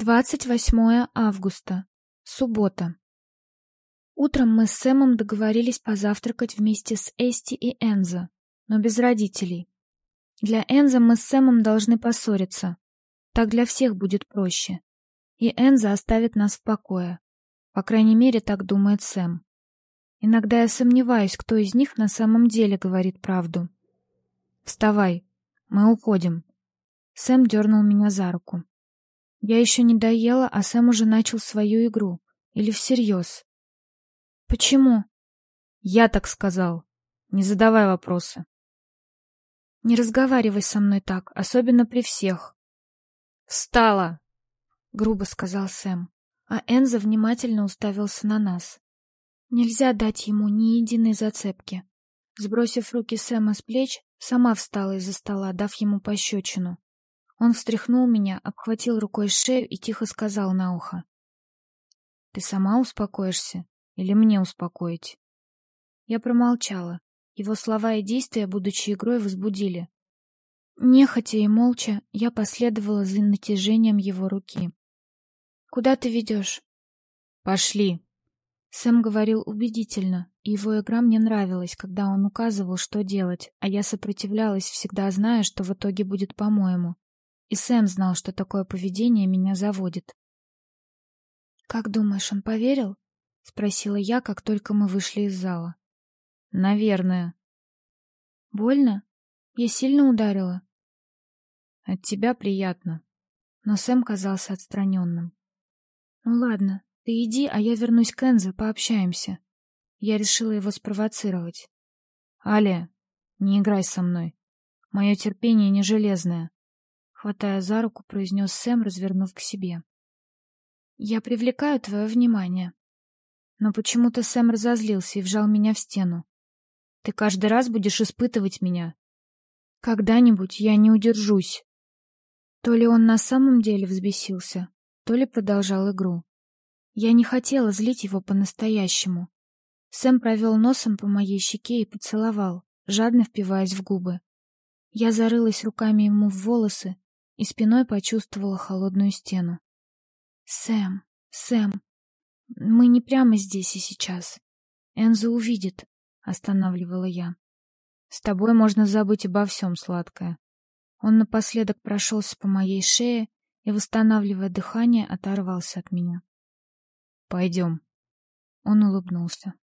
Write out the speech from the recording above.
28 августа. Суббота. Утром мы с Сэмом договорились позавтракать вместе с Эсти и Энзо, но без родителей. Для Энзо мы с Сэмом должны поссориться. Так для всех будет проще. И Энзо оставит нас в покое. По крайней мере, так думает Сэм. Иногда я сомневаюсь, кто из них на самом деле говорит правду. «Вставай, мы уходим». Сэм дернул меня за руку. Я еще не доела, а Сэм уже начал свою игру. Или всерьез. Почему? Я так сказал. Не задавай вопросы. Не разговаривай со мной так, особенно при всех. Встала, грубо сказал Сэм, а Энза внимательно уставился на нас. Нельзя дать ему ни единой зацепки. Сбросив руки Сэма с плеч, сама встала из-за стола, дав ему пощечину. Он встряхнул меня, обхватил рукой шею и тихо сказал на ухо. «Ты сама успокоишься? Или мне успокоить?» Я промолчала. Его слова и действия, будучи игрой, возбудили. Нехотя и молча, я последовала за натяжением его руки. «Куда ты ведешь?» «Пошли!» Сэм говорил убедительно, и его игра мне нравилась, когда он указывал, что делать, а я сопротивлялась, всегда зная, что в итоге будет по-моему. И Сэм знал, что такое поведение меня заводит. «Как думаешь, он поверил?» — спросила я, как только мы вышли из зала. «Наверное». «Больно? Я сильно ударила?» «От тебя приятно». Но Сэм казался отстраненным. «Ну ладно, ты иди, а я вернусь к Энзо, пообщаемся». Я решила его спровоцировать. «Аля, не играй со мной. Мое терпение не железное хватая за руку, произнес Сэм, развернув к себе. Я привлекаю твое внимание. Но почему-то Сэм разозлился и вжал меня в стену. Ты каждый раз будешь испытывать меня. Когда-нибудь я не удержусь. То ли он на самом деле взбесился, то ли продолжал игру. Я не хотела злить его по-настоящему. Сэм провел носом по моей щеке и поцеловал, жадно впиваясь в губы. Я зарылась руками ему в волосы и спиной почувствовала холодную стену. Сэм, Сэм, мы не прямо здесь и сейчас. Энзо увидит, останавливала я. С тобой можно забыть обо всем, сладкая. Он напоследок прошелся по моей шее и, восстанавливая дыхание, оторвался от меня. Пойдем. Он улыбнулся.